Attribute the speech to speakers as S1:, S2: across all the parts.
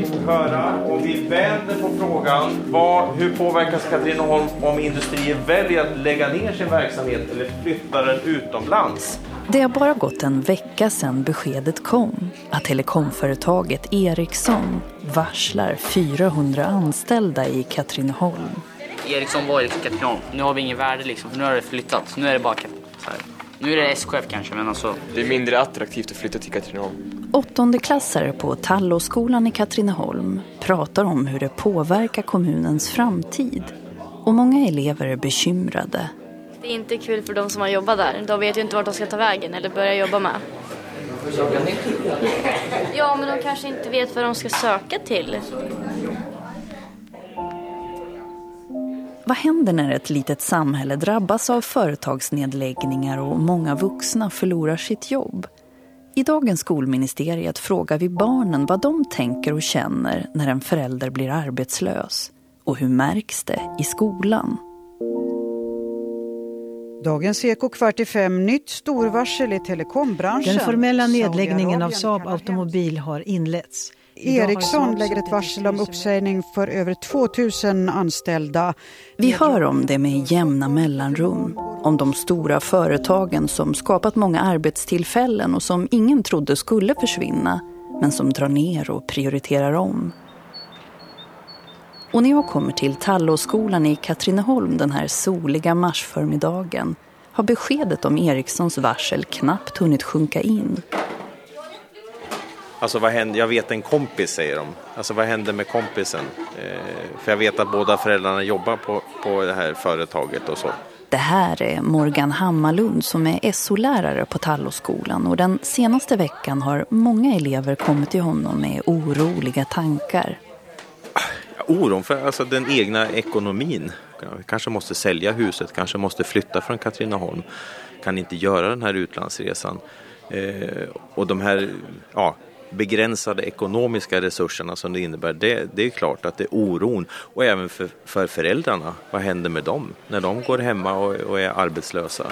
S1: vi höra om vi vänder på frågan. Vad, hur påverkas Katrineholm om industrier väljer att lägga ner sin verksamhet eller flytta den utomlands?
S2: Det har bara gått en vecka sedan beskedet kom att telekomföretaget Ericsson varslar 400 anställda i Katrineholm.
S3: Ericsson var i Katrineholm. Nu har vi ingen värde liksom, för nu har det flyttat. Nu är det bara så här. Nu är det SKF kanske, men alltså...
S4: Det är mindre attraktivt att flytta till Katrineholm.
S2: Åttondeklassare på Tallåskolan i Katrineholm pratar om hur det påverkar kommunens framtid. Och många elever är bekymrade.
S5: Det är inte kul för de som har jobbat där. De vet ju inte vart de ska ta vägen eller börja jobba med. Ja, men de kanske inte vet vad de ska söka till.
S2: Vad händer när ett litet samhälle drabbas av företagsnedläggningar och många vuxna förlorar sitt jobb? I dagens skolministeriet frågar vi barnen vad de tänker och känner när en förälder blir arbetslös. Och hur märks det i skolan?
S6: Dagens Eko kvart i fem, nytt storvarsel i telekombranschen.
S7: Den formella nedläggningen av Saab Automobil har inletts.
S6: Ericsson lägger ett varsel om uppsägning för över 2000 anställda.
S2: Vi hör om det med jämna mellanrum. Om de stora företagen som skapat många arbetstillfällen och som ingen trodde skulle försvinna, men som drar ner och prioriterar om. Och när jag kommer till Tallåskolan i Katrineholm den här soliga marsförmiddagen har beskedet om Ericssons varsel knappt hunnit sjunka in.
S1: Alltså vad händer, jag vet en kompis säger de. Alltså vad händer med kompisen? Eh, för jag vet att båda föräldrarna jobbar på, på det här företaget och så.
S2: Det här är Morgan Hammarlund som är SO-lärare på Tallåskolan och den senaste veckan har många elever kommit till honom med oroliga tankar.
S1: Oron för alltså, den egna ekonomin. Kanske måste sälja huset, kanske måste flytta från Katrineholm. Kan inte göra den här utlandsresan. Eh, och de här ja, begränsade ekonomiska resurserna som det innebär, det, det är klart att det är oron. Och även för, för föräldrarna, vad händer med dem när de går hemma och, och är arbetslösa?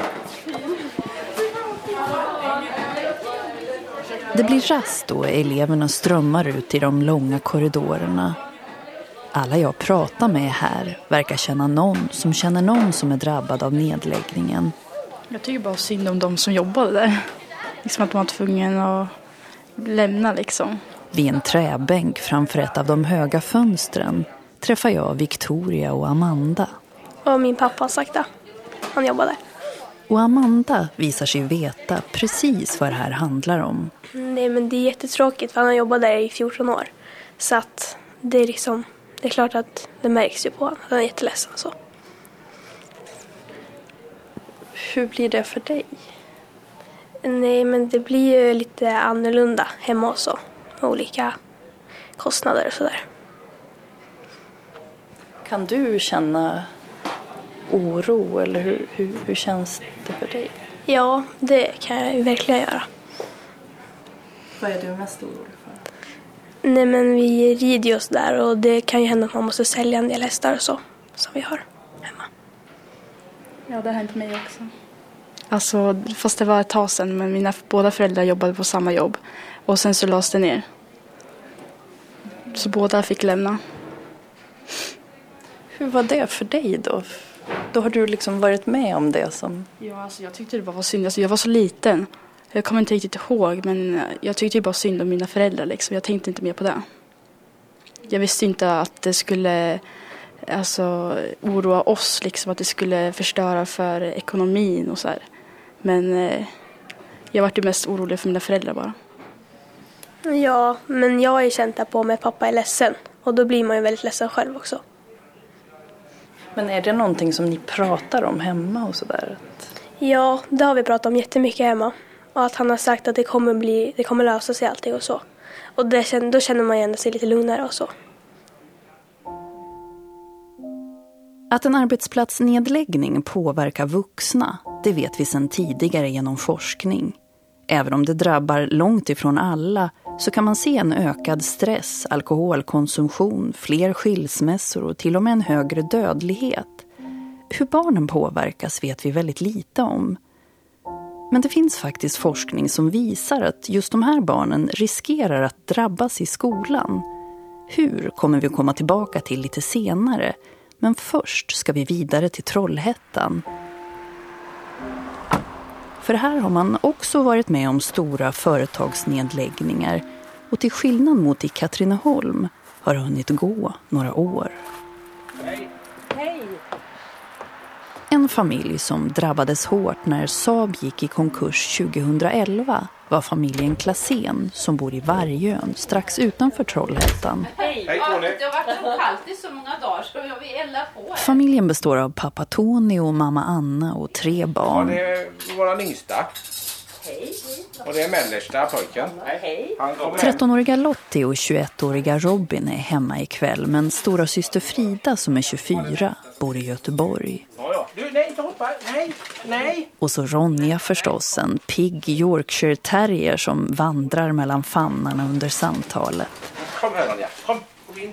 S2: Det blir rast och eleverna strömmar ut i de långa korridorerna. Alla jag pratar med här verkar känna någon som känner någon som är drabbad av nedläggningen.
S8: Jag tycker bara synd om de som jobbade där. Liksom att de var tvungna att lämna liksom.
S2: Vid en träbänk framför ett av de höga fönstren träffar jag Victoria och Amanda.
S9: Och min pappa har sagt det. Han jobbar där.
S2: Och Amanda visar sig veta precis vad det här handlar om.
S9: Nej men det är jättetråkigt för han har jobbat där i 14 år. Så att det är liksom, det är klart att det märks ju på honom. Han är jätteledsen så.
S8: Hur blir det för dig?
S9: Nej, men det blir ju lite annorlunda hemma också. Med olika kostnader och sådär.
S2: Kan du känna oro eller hur, hur, hur känns det för dig?
S9: Ja, det kan jag ju verkligen göra.
S2: Vad är du mest orolig för?
S9: Nej, men vi rider ju där och det kan ju hända att man måste sälja en del hästar och så. Som vi har hemma.
S8: Ja, det har hänt mig också. Alltså, fast det var ett tag sedan, men mina båda föräldrar jobbade på samma jobb. Och sen så lades det ner. Så båda fick lämna.
S2: Hur var det för dig då? Då har du liksom varit med om det som...
S8: Ja, alltså jag tyckte det bara var synd. Alltså, jag var så liten. Jag kommer inte riktigt ihåg, men jag tyckte ju bara synd om mina föräldrar. Liksom. Jag tänkte inte mer på det. Jag visste inte att det skulle alltså, oroa oss, liksom, att det skulle förstöra för ekonomin och så här. Men eh, jag vart ju mest orolig för mina föräldrar bara.
S9: Ja, men jag har ju känt det på mig att pappa är ledsen. Och då blir man ju väldigt ledsen själv också.
S2: Men är det någonting som ni pratar om hemma och sådär?
S9: Ja, det har vi pratat om jättemycket hemma. Och att han har sagt att det kommer, bli, det kommer lösa sig allting och så. Och det, då känner man ju ändå sig lite lugnare och så.
S2: Att en arbetsplatsnedläggning påverkar vuxna, det vet vi sedan tidigare genom forskning. Även om det drabbar långt ifrån alla så kan man se en ökad stress, alkoholkonsumtion, fler skilsmässor och till och med en högre dödlighet. Hur barnen påverkas vet vi väldigt lite om. Men det finns faktiskt forskning som visar att just de här barnen riskerar att drabbas i skolan. Hur kommer vi komma tillbaka till lite senare. Men först ska vi vidare till Trollhättan. För här har man också varit med om stora företagsnedläggningar. Och till skillnad mot i Katrineholm har det hunnit gå några år. En familj som drabbades hårt när Saab gick i konkurs 2011 var familjen Klassen som bor i Vargön strax utanför Trollhättan.
S10: Hej! Hej Tony! Det har varit så kallt i så många dagar. Ska vi elda på?
S2: Familjen består av pappa Tony och mamma Anna och tre barn.
S11: Ja, det är våran yngsta. Hej. Och det är mellersta pojken. Hej.
S2: 13-åriga Lottie och 21-åriga Robin är hemma ikväll men stora syster Frida som är 24 bor i Göteborg.
S11: Ja, ja. Du, nej, inte hoppa. Nej, nej.
S2: Och så Ronja förstås, en pigg Yorkshire terrier som vandrar mellan famnarna under samtalet.
S11: Kom här Ronja, kom. Kom in.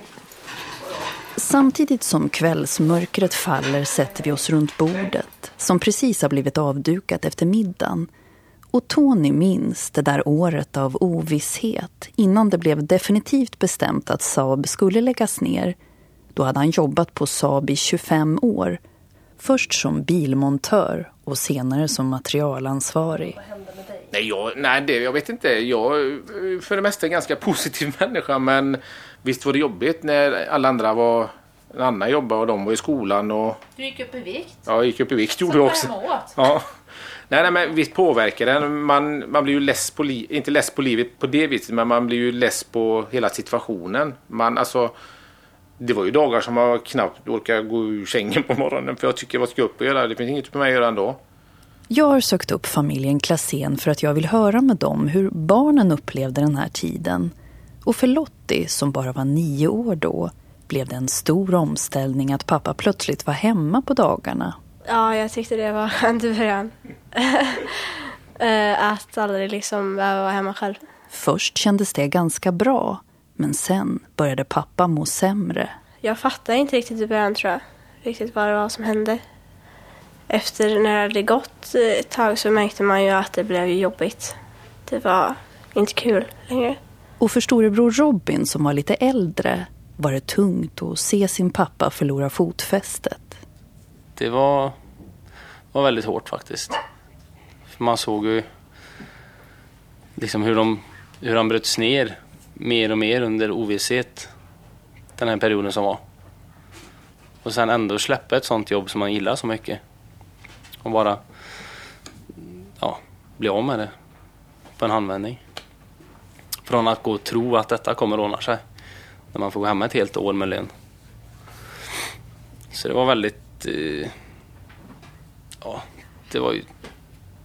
S2: Samtidigt som kvällsmörkret faller sätter vi oss runt bordet som precis har blivit avdukat efter middagen. Och Tony minns det där året av ovisshet innan det blev definitivt bestämt att Saab skulle läggas ner. Då hade han jobbat på Saab i 25 år. Först som bilmontör och senare som materialansvarig.
S11: Nej, jag, nej det, jag vet inte. Jag är för det mesta en ganska positiv människa men visst var det jobbigt när alla andra var Anna jobbade och de var i skolan och...
S10: Du gick upp i vikt?
S11: Ja, jag gick upp i vikt gjorde jag också.
S10: Åt.
S11: Ja. Nej, nej, men visst påverkar den. Man, man blir ju less på livet, inte less på livet på det viset, men man blir ju less på hela situationen. Man, alltså, det var ju dagar som jag knappt orkade gå ur sängen på morgonen för jag tycker vad ska jag upp och göra? Det finns inget för mig att göra ändå.
S2: Jag har sökt upp familjen Klassen för att jag vill höra med dem hur barnen upplevde den här tiden. Och för Lottie, som bara var nio år då, blev det en stor omställning att pappa plötsligt var hemma på dagarna.
S9: Ja, jag tyckte det var en början. Eh, att aldrig liksom behöva vara hemma själv.
S2: Först kändes det ganska bra, men sen började pappa må sämre.
S9: Jag fattade inte riktigt i början tror jag. Riktigt vad det var som hände. Efter när det hade gått ett tag så märkte man ju att det blev jobbigt. Det var inte kul längre.
S2: Och för storebror Robin som var lite äldre var det tungt att se sin pappa förlora fotfästet.
S12: Det var, var väldigt hårt faktiskt. För man såg ju liksom hur, de, hur han bröts ner mer och mer under ovisshet den här perioden som var. Och sen ändå släppa ett sånt jobb som man gillar så mycket. Och bara ja, bli av med det på en handvändning. Från att gå och tro att detta kommer ordna sig. När man får gå hemma ett helt år med lön. Så det var väldigt... Eh, ja, det var ju...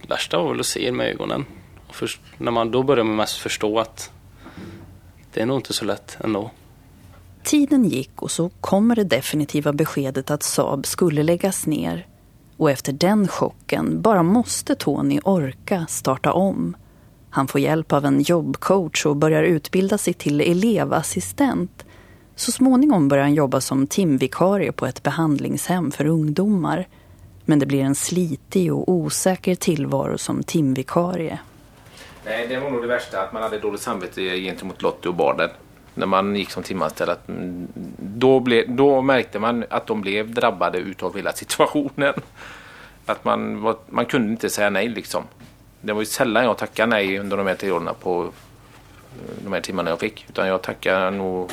S12: Det värsta var väl att se med ögonen. Och först, när man då började man mest förstå att det är nog inte så lätt ändå.
S2: Tiden gick och så kommer det definitiva beskedet att Saab skulle läggas ner. Och efter den chocken bara måste Tony orka starta om. Han får hjälp av en jobbcoach och börjar utbilda sig till elevassistent. Så småningom börjar han jobba som timvikarie på ett behandlingshem för ungdomar. Men det blir en slitig och osäker tillvaro som timvikarie.
S11: Nej, det var nog det värsta, att man hade dåligt samvete gentemot Lottie och barnen. När man gick som timanställd. att, mm, Då, ble, då märkte man att de blev drabbade utav hela situationen. Att man, var, man kunde inte säga nej liksom. Det var ju sällan jag tackade nej under de här tre åren på eh, de här timmarna jag fick. Utan jag tackade nog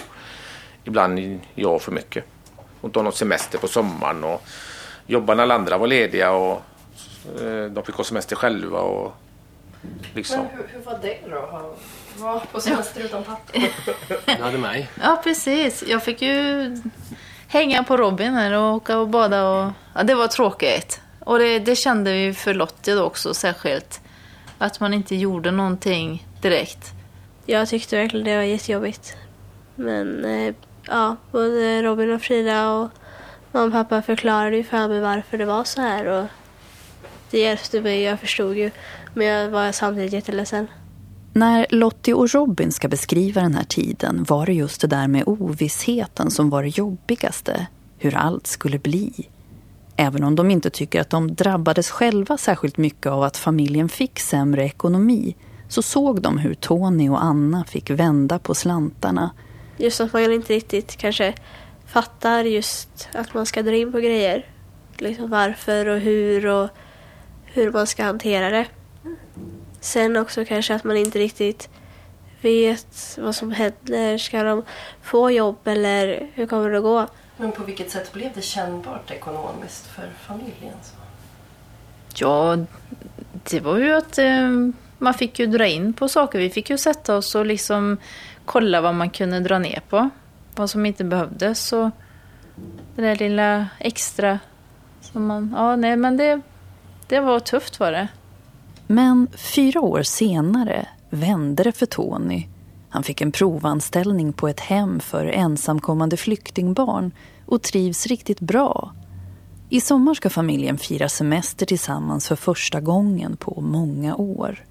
S11: ibland ja för mycket. Och ta någon semester på sommaren och jobba när alla andra var lediga och eh, de fick ha semester själva. Och, liksom.
S10: Men hur, hur var det då? att Vara på semester utan pappa?
S12: Du hade mig.
S10: Ja, precis. Jag fick ju hänga på Robin här och åka och bada. Och... Ja, det var tråkigt. Och det, det kände vi för Lottie då också särskilt. Att man inte gjorde någonting direkt.
S9: Jag tyckte verkligen det var jättejobbigt. Men eh, ja, både Robin och Frida och mamma och pappa förklarade ju för mig varför det var så här. Och det hjälpte mig, jag förstod ju. Men jag var samtidigt jätteledsen.
S2: När Lottie och Robin ska beskriva den här tiden var det just det där med ovissheten som var det jobbigaste. Hur allt skulle bli. Även om de inte tycker att de drabbades själva särskilt mycket av att familjen fick sämre ekonomi så såg de hur Tony och Anna fick vända på slantarna.
S9: just att man inte riktigt kanske fattar just att man ska dra in på grejer. Liksom varför och hur och hur man ska hantera det. Sen också kanske att man inte riktigt vet vad som händer. Ska de få jobb eller hur kommer det att gå?
S13: Men på vilket sätt blev det kännbart ekonomiskt för familjen? Så?
S10: Ja, det var ju att eh, man fick ju dra in på saker. Vi fick ju sätta oss och liksom kolla vad man kunde dra ner på. Vad som inte behövdes. Och det där lilla extra som man... Ja, nej, men det, det var tufft var det.
S2: Men fyra år senare vände det för Tony. Han fick en provanställning på ett hem för ensamkommande flyktingbarn och trivs riktigt bra. I sommar ska familjen fira semester tillsammans för första gången på många år.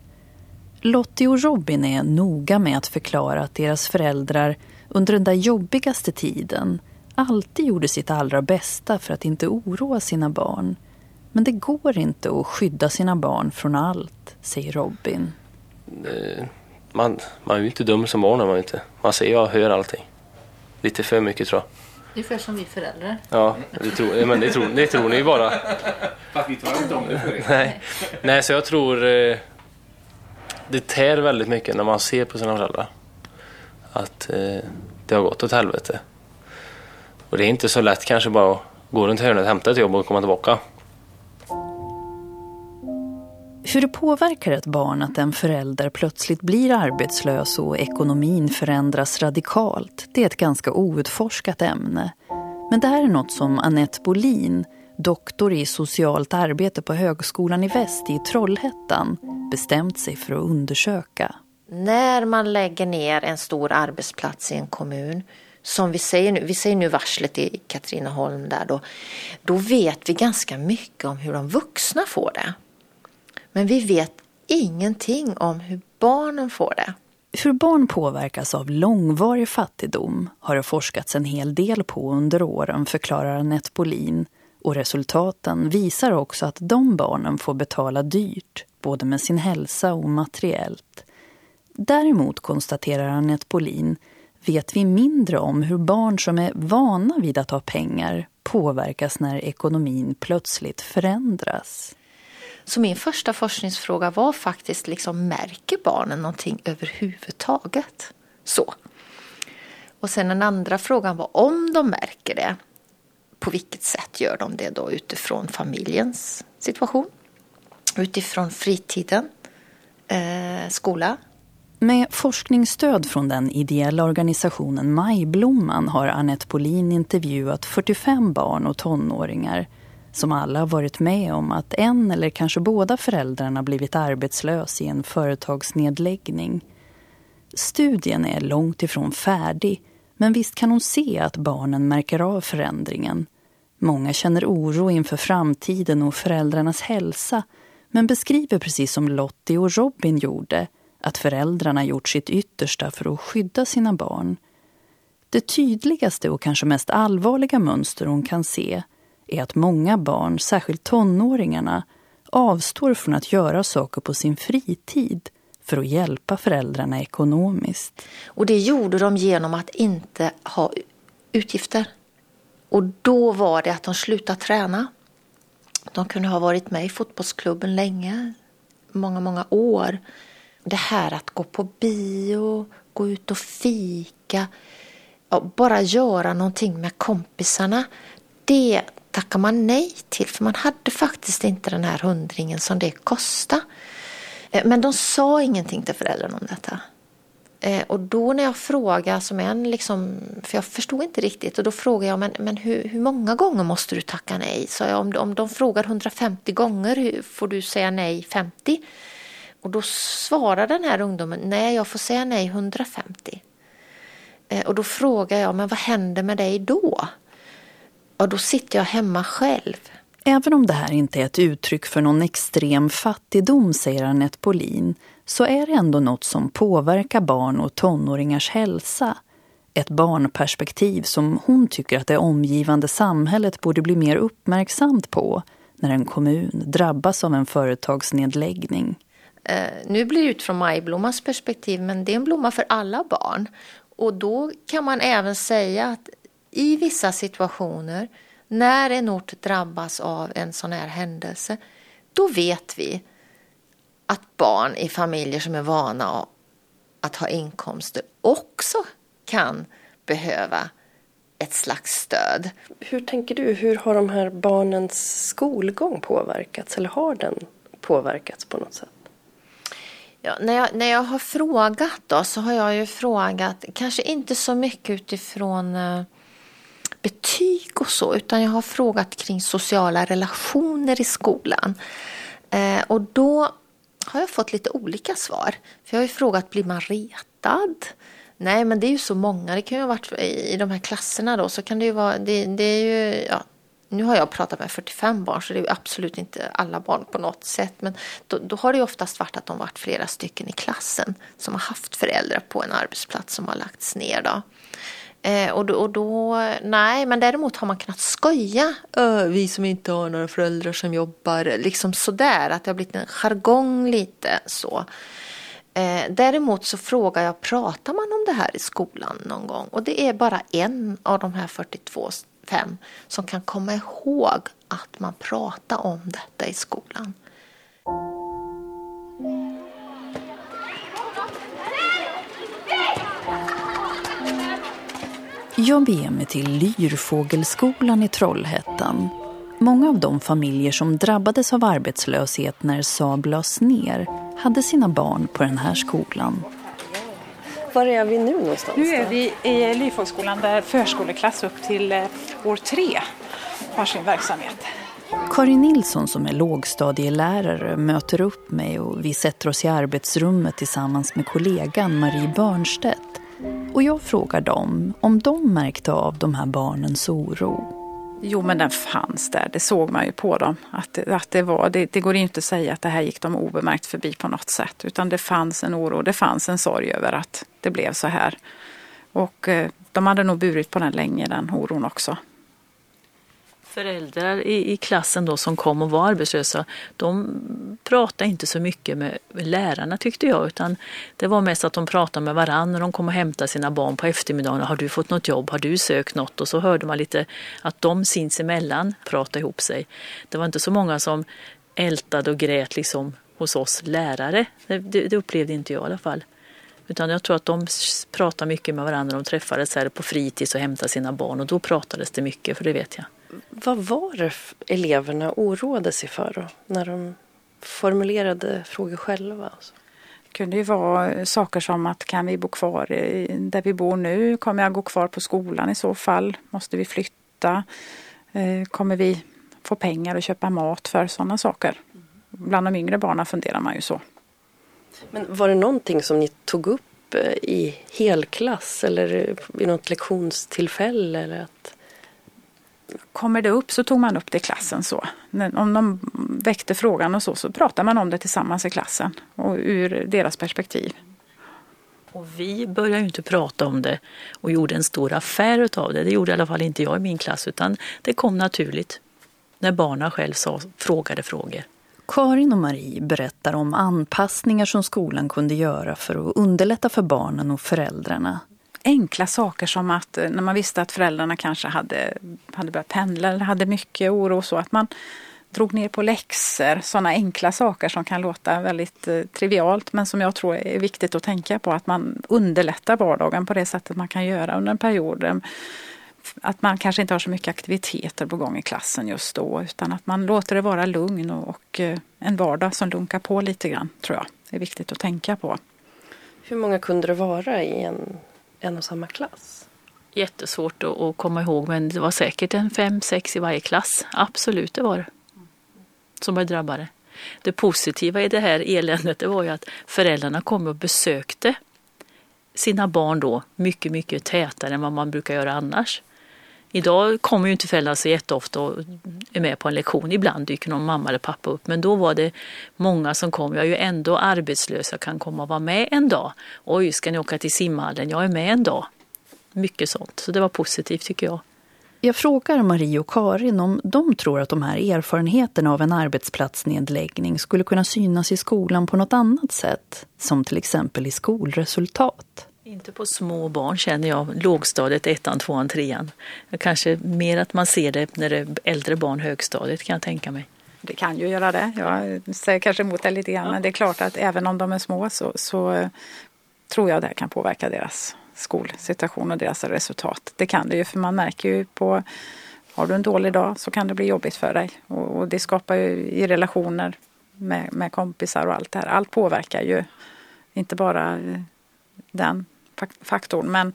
S2: Lottie och Robin är noga med att förklara att deras föräldrar under den där jobbigaste tiden alltid gjorde sitt allra bästa för att inte oroa sina barn. Men det går inte att skydda sina barn från allt, säger Robin.
S12: Man, man är ju inte dum som barn är man inte. Man ser och hör allting. Lite för mycket tror jag.
S10: Ungefär som vi föräldrar.
S12: Ja, det tror, men det tror, det tror ni ju bara.
S11: Fast vi talar inte om det för er.
S12: Nej, Nej så jag tror eh, det tär väldigt mycket när man ser på sina föräldrar. Att eh, det har gått åt helvete. Och det är inte så lätt kanske bara att gå runt hörnet, hämta ett jobb och komma tillbaka.
S2: Hur det påverkar ett barn att en förälder plötsligt blir arbetslös och ekonomin förändras radikalt, det är ett ganska outforskat ämne. Men det här är något som Annette Bolin, doktor i socialt arbete på Högskolan i Väst i Trollhättan, bestämt sig för att undersöka.
S14: När man lägger ner en stor arbetsplats i en kommun, som vi säger nu, vi säger nu varslet i Katrineholm där då, då vet vi ganska mycket om hur de vuxna får det. Men vi vet ingenting om hur barnen får det.
S2: Hur barn påverkas av långvarig fattigdom har det forskats en hel del på under åren, förklarar Anette Bolin. Och resultaten visar också att de barnen får betala dyrt, både med sin hälsa och materiellt. Däremot, konstaterar Anette Bolin, vet vi mindre om hur barn som är vana vid att ha pengar påverkas när ekonomin plötsligt förändras.
S14: Så min första forskningsfråga var faktiskt, liksom, märker barnen någonting överhuvudtaget? Så. Och sen den andra frågan var om de märker det, på vilket sätt gör de det då utifrån familjens situation? Utifrån fritiden, eh, skola?
S2: Med forskningsstöd från den ideella organisationen Majblomman har Annette Polin intervjuat 45 barn och tonåringar som alla har varit med om att en eller kanske båda föräldrarna blivit arbetslös i en företagsnedläggning. Studien är långt ifrån färdig, men visst kan hon se att barnen märker av förändringen. Många känner oro inför framtiden och föräldrarnas hälsa, men beskriver precis som Lottie och Robin gjorde att föräldrarna gjort sitt yttersta för att skydda sina barn. Det tydligaste och kanske mest allvarliga mönster hon kan se är att många barn, särskilt tonåringarna, avstår från att göra saker på sin fritid för att hjälpa föräldrarna ekonomiskt.
S14: Och det gjorde de genom att inte ha utgifter. Och då var det att de slutade träna. De kunde ha varit med i fotbollsklubben länge, många, många år. Det här att gå på bio, gå ut och fika, bara göra någonting med kompisarna. Det tackar man nej till för man hade faktiskt inte den här hundringen som det kostade. Eh, men de sa ingenting till föräldrarna om detta. Eh, och då när jag frågade som en, liksom, för jag förstod inte riktigt, och då frågade jag men, men hur, hur många gånger måste du tacka nej? Så jag, om, om de frågar 150 gånger får du säga nej 50? Och då svarar den här ungdomen, nej jag får säga nej 150. Eh, och då frågar jag, men vad händer med dig då? Ja, då sitter jag hemma själv.
S2: Även om det här inte är ett uttryck för någon extrem fattigdom, säger Annette Polin, så är det ändå något som påverkar barn och tonåringars hälsa. Ett barnperspektiv som hon tycker att det omgivande samhället borde bli mer uppmärksamt på när en kommun drabbas av en företagsnedläggning.
S14: Eh, nu blir det utifrån Majblommans perspektiv, men det är en blomma för alla barn. och då kan man även säga att i vissa situationer när en ort drabbas av en sån här händelse, då vet vi att barn i familjer som är vana att ha inkomster också kan behöva ett slags stöd.
S13: Hur tänker du? Hur har de här barnens skolgång påverkats? Eller har den påverkats på något sätt?
S14: Ja, när, jag, när jag har frågat då så har jag ju frågat, kanske inte så mycket utifrån uh, betyg och så, utan jag har frågat kring sociala relationer i skolan. Eh, och då har jag fått lite olika svar. För jag har ju frågat, blir man retad? Nej, men det är ju så många. Det kan ju ha varit i de här klasserna då, så kan det ju vara, det, det är ju, ja, nu har jag pratat med 45 barn så det är absolut inte alla barn på något sätt. Men då, då, har det ju oftast varit att de varit flera stycken i klassen som har haft föräldrar på en arbetsplats som har lagts ner. Då. Eh, och, då, och då, nej, men däremot har man kunnat skoja. Ö, vi som inte har några föräldrar som jobbar, liksom sådär. Att det har blivit en jargong lite så. Eh, däremot så frågar jag, pratar man om det här i skolan någon gång? Och det är bara en av de här 42 fem som kan komma ihåg att man pratar om detta i skolan.
S2: Jag beger mig till Lyrfågelskolan i Trollhättan. Många av de familjer som drabbades av arbetslöshet när Saab lades ner hade sina barn på den här skolan.
S13: Var är vi nu någonstans?
S15: Nu är vi i Lyfolksskolan där förskoleklass upp till eh, år tre har sin verksamhet.
S2: Karin Nilsson som är lågstadielärare möter upp mig och vi sätter oss i arbetsrummet tillsammans med kollegan Marie Börnstedt. Och jag frågar dem om de märkte av de här barnens oro.
S15: Jo, men den fanns där. Det såg man ju på dem. Att, att det, var, det, det går inte att säga att det här gick de obemärkt förbi på något sätt. Utan det fanns en oro, det fanns en sorg över att det blev så här. Och eh, de hade nog burit på den länge, den oron också
S16: föräldrar i, i, klassen då som kom och var arbetslösa, de pratade inte så mycket med lärarna tyckte jag, utan det var mest att de pratade med varandra när de kom och hämtade sina barn på eftermiddagen. Har du fått något jobb? Har du sökt något? Och så hörde man lite att de sinsemellan pratade ihop sig. Det var inte så många som ältade och grät liksom hos oss lärare. Det, det upplevde inte jag i alla fall. Utan jag tror att de pratade mycket med varandra. De träffades här på fritids och hämtade sina barn och då pratades det mycket, för det vet jag.
S13: Vad var det eleverna oroade sig för då, när de formulerade frågor själva?
S15: Det kunde ju vara saker som att kan vi bo kvar där vi bor nu? Kommer jag gå kvar på skolan i så fall? Måste vi flytta? Eh, kommer vi få pengar att köpa mat för? Sådana saker. Bland de yngre barnen funderar man ju så.
S13: Men var det någonting som ni tog upp eh, i helklass eller vid något lektionstillfälle? Eller att
S15: kommer det upp så tog man upp det i klassen så. Om de väckte frågan och så, så pratade man om det tillsammans i klassen och ur deras perspektiv.
S16: Och vi började ju inte prata om det och gjorde en stor affär utav det. Det gjorde i alla fall inte jag i min klass utan det kom naturligt när barnen själv sa, frågade frågor.
S2: Karin och Marie berättar om anpassningar som skolan kunde göra för att underlätta för barnen och föräldrarna
S15: enkla saker som att eh, när man visste att föräldrarna kanske hade, hade börjat pendla eller hade mycket oro så att man drog ner på läxor, sådana enkla saker som kan låta väldigt eh, trivialt men som jag tror är viktigt att tänka på att man underlättar vardagen på det sättet man kan göra under en period. Att man kanske inte har så mycket aktiviteter på gång i klassen just då utan att man låter det vara lugn och, och eh, en vardag som lunkar på lite grann tror jag är viktigt att tänka på.
S13: Hur många kunde det vara i en en och samma klass?
S16: Jättesvårt att komma ihåg men det var säkert en fem, sex i varje klass. Absolut det var det. Som var drabbade. Det positiva i det här eländet det var ju att föräldrarna kom och besökte sina barn då mycket, mycket tätare än vad man brukar göra annars. Idag kommer ju inte föräldrar så jätteofta och är med på en lektion. Ibland dyker någon mamma eller pappa upp. Men då var det många som kom. Jag är ju ändå arbetslös, jag kan komma och vara med en dag. Oj, ska ni åka till simhallen? Jag är med en dag. Mycket sånt. Så det var positivt tycker jag.
S2: Jag frågar Marie och Karin om de tror att de här erfarenheterna av en arbetsplatsnedläggning skulle kunna synas i skolan på något annat sätt. Som till exempel i skolresultat.
S16: Inte på små barn känner jag, lågstadiet, ettan, tvåan, trean. Kanske mer att man ser det när det är äldre barn, högstadiet kan jag tänka mig.
S15: Det kan ju göra det. Jag säger kanske emot det lite grann, ja. men det är klart att även om de är små så, så tror jag det kan påverka deras skolsituation och deras resultat. Det kan det ju, för man märker ju på har du en dålig dag så kan det bli jobbigt för dig. Och, och det skapar ju i relationer med, med kompisar och allt det här. Allt påverkar ju inte bara den faktorn. Men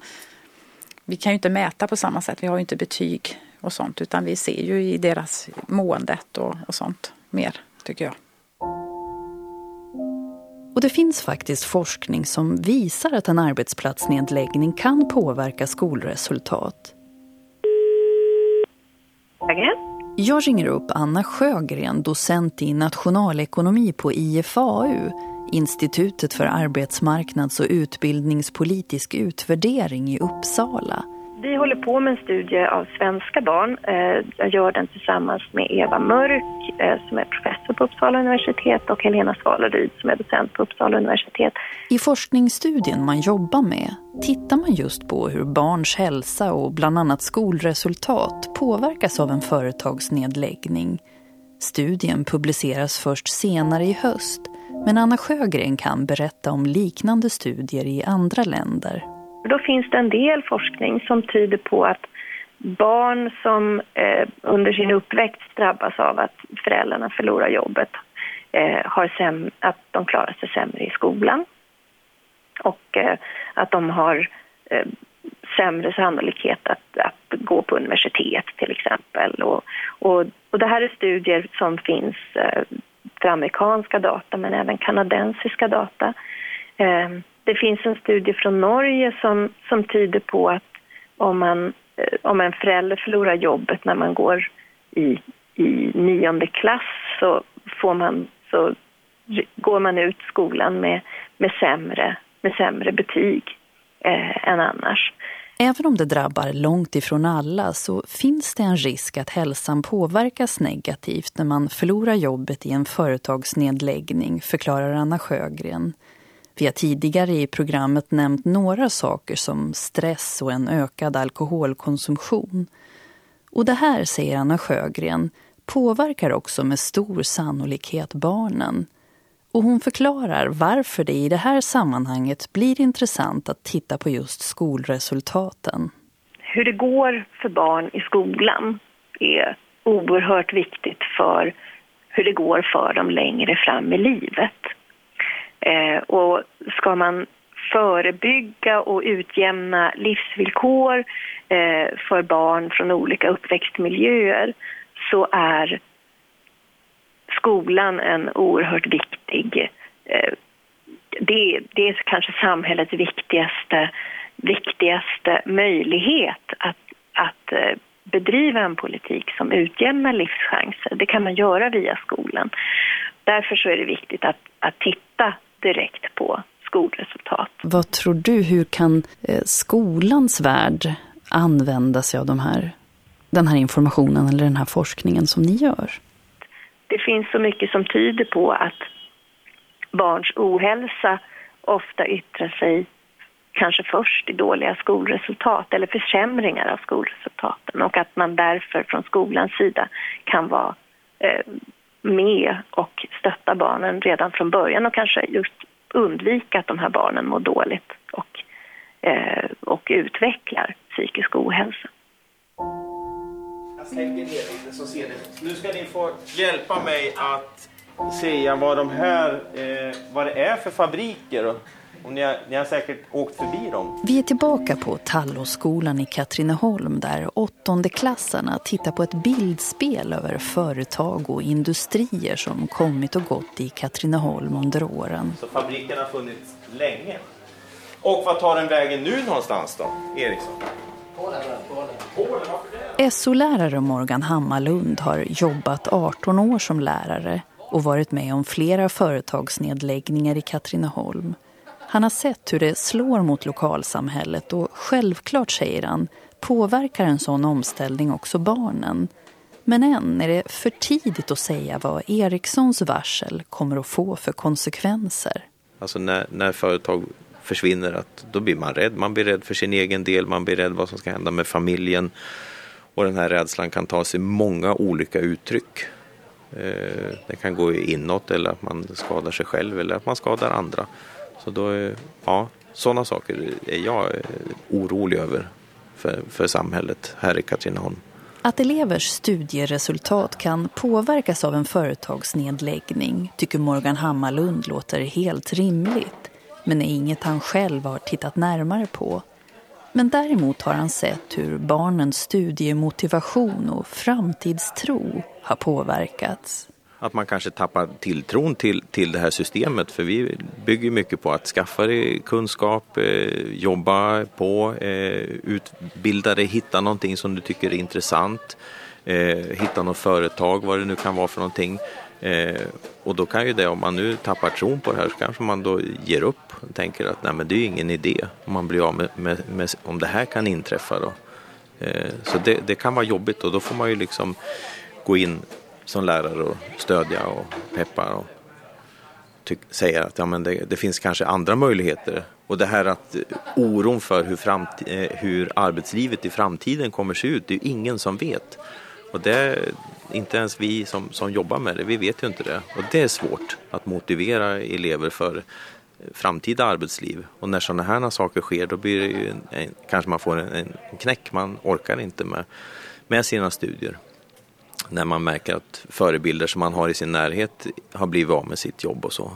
S15: vi kan ju inte mäta på samma sätt. Vi har ju inte betyg och sånt utan vi ser ju i deras måendet och, och sånt mer tycker jag.
S2: Och det finns faktiskt forskning som visar att en arbetsplatsnedläggning kan påverka skolresultat. Jag ringer upp Anna Sjögren, docent i nationalekonomi på IFAU, Institutet för arbetsmarknads- och utbildningspolitisk utvärdering i Uppsala.
S17: Vi håller på med en studie av svenska barn. Eh, jag gör den tillsammans med Eva Mörk eh, som är professor på Uppsala universitet och Helena Svaleryd som är docent på Uppsala universitet.
S2: I forskningsstudien man jobbar med tittar man just på hur barns hälsa och bland annat skolresultat påverkas av en företagsnedläggning. Studien publiceras först senare i höst men Anna Sjögren kan berätta om liknande studier i andra länder.
S17: Då finns det en del forskning som tyder på att barn som eh, under sin uppväxt drabbas av att föräldrarna förlorar jobbet eh, har säm att de klarar sig sämre i skolan och eh, att de har eh, sämre sannolikhet att, att gå på universitet till exempel. Och, och, och det här är studier som finns eh, för amerikanska data men även kanadensiska data. Ehm, det finns en studie från Norge som, som tyder på att om, man, eh, om en förälder förlorar jobbet när man går i, i nionde klass så, får man, så går man ut skolan med, med, sämre, med sämre betyg eh, än annars.
S2: Även om det drabbar långt ifrån alla så finns det en risk att hälsan påverkas negativt när man förlorar jobbet i en företagsnedläggning, förklarar Anna Sjögren. Vi har tidigare i programmet nämnt några saker som stress och en ökad alkoholkonsumtion. Och det här, säger Anna Sjögren, påverkar också med stor sannolikhet barnen. Och hon förklarar varför det i det här sammanhanget blir intressant att titta på just skolresultaten.
S17: Hur det går för barn i skolan är oerhört viktigt för hur det går för dem längre fram i livet. Eh, och ska man förebygga och utjämna livsvillkor eh, för barn från olika uppväxtmiljöer så är skolan en oerhört viktig... Eh, det, det är kanske samhällets viktigaste, viktigaste möjlighet att, att eh, bedriva en politik som utjämnar livschanser. Det kan man göra via skolan. Därför så är det viktigt att, att titta direkt på skolresultat.
S2: Vad tror du, hur kan eh, skolans värld använda sig av de här, den här informationen eller den här forskningen som ni gör?
S17: Det finns så mycket som tyder på att barns ohälsa ofta yttrar sig kanske först i dåliga skolresultat eller försämringar av skolresultaten och att man därför från skolans sida kan vara eh, med och stötta barnen redan från början och kanske just undvika att de här barnen mår dåligt och, eh, och utvecklar psykisk ohälsa.
S1: Jag sänker ner så ser ni. Nu ska ni få hjälpa mig att se vad de här, eh, vad det är för fabriker. Och ni, har, ni har säkert åkt förbi dem.
S2: Vi är tillbaka på Tallåsskolan i Katrineholm där åttondeklassarna tittar på ett bildspel över företag och industrier som kommit och gått i Katrineholm under åren.
S1: Så fabriken har funnits länge. Och vad tar den vägen nu någonstans då, Eriksson?
S2: SO-lärare Morgan Hammarlund har jobbat 18 år som lärare och varit med om flera företagsnedläggningar i Katrineholm. Han har sett hur det slår mot lokalsamhället och självklart, säger han, påverkar en sån omställning också barnen. Men än är det för tidigt att säga vad Erikssons varsel kommer att få för konsekvenser.
S1: Alltså när, när företag försvinner, att då blir man rädd. Man blir rädd för sin egen del, man blir rädd vad som ska hända med familjen. Och den här rädslan kan ta sig många olika uttryck. Eh, den det kan gå inåt eller att man skadar sig själv eller att man skadar andra. Så då, eh, ja, sådana saker är jag eh, orolig över för, för samhället här i Katrineholm.
S2: Att elevers studieresultat kan påverkas av en företagsnedläggning tycker Morgan Hammarlund låter helt rimligt. Men är inget han själv har tittat närmare på. Men däremot har han sett hur barnens studiemotivation och framtidstro har påverkats.
S1: Att man kanske tappar tilltron till, till det här systemet för vi bygger mycket på att skaffa dig kunskap, eh, jobba på, eh, utbilda dig, hitta någonting som du tycker är intressant, eh, hitta något företag, vad det nu kan vara för någonting. Eh, och då kan ju det, om man nu tappar tron på det här så kanske man då ger upp och tänker att nej men det är ingen idé om man blir av med, med, med om det här kan inträffa då. Eh, så det, det, kan vara jobbigt och då får man ju liksom gå in som lärare och stödja och peppa och säga att ja, men det, det, finns kanske andra möjligheter. Och det här att eh, oron för hur, framtid, eh, hur arbetslivet i framtiden kommer se ut, det är ingen som vet. Och det, inte ens vi som, som jobbar med det, vi vet ju inte det. Och det är svårt att motivera elever för eh, framtida arbetsliv. Och när sådana här saker sker då blir det ju en, en, kanske man får en, en knäck, man orkar inte med, med sina studier. När man märker att förebilder som man har i sin närhet har blivit av med sitt jobb och så.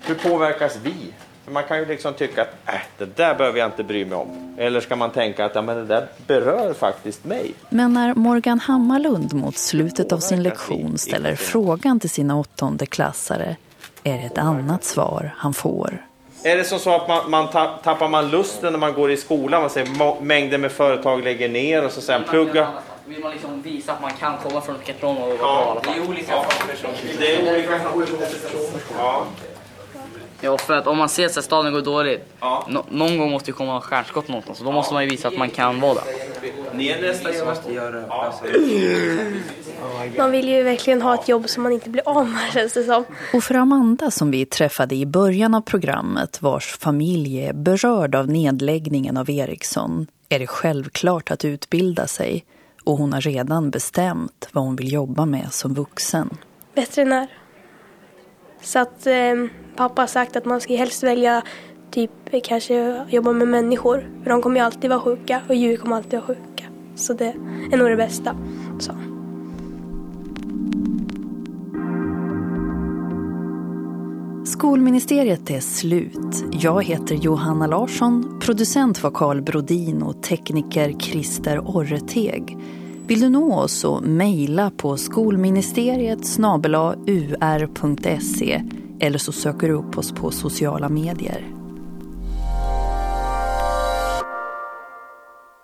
S1: Hur påverkas vi för man kan ju liksom tycka att äh, det där behöver jag inte bry mig om. Eller ska man tänka att ja, men det där berör faktiskt mig.
S2: Men när Morgan Hammarlund mot slutet av sin lektion ställer frågan till sina åttondeklassare är det ett annat svar han får.
S1: Är det som så att man, man tappar man lusten när man går i skolan? Man säger mängder med företag lägger ner och så sen plugga.
S3: Vill man liksom visa att man kan komma från Katron och vara ja, bra i alla fall? Det är olika ja,
S1: Det är olika personer. Ja.
S3: Ja, för att om man ser att staden går dåligt, ja. no någon gång måste det komma stjärnskott någonstans. Så då måste man ju visa att man kan vara där.
S1: Ni är nästa göra.
S9: Man vill ju verkligen ha ett jobb som man inte blir av med, känns det som.
S2: Och för Amanda som vi träffade i början av programmet, vars familj är berörd av nedläggningen av Ericsson, är det självklart att utbilda sig. Och hon har redan bestämt vad hon vill jobba med som vuxen.
S9: Veterinär. Så att eh, pappa har sagt att man ska helst välja typ kanske jobba med människor. För de kommer ju alltid vara sjuka och djur kommer alltid vara sjuka. Så det är nog det bästa. Så.
S2: Skolministeriet är slut. Jag heter Johanna Larsson, producent var Karl Brodin och tekniker Christer Orreteg. Vill du nå oss så mejla på skolministeriet ur.se eller så söker du upp oss på sociala medier.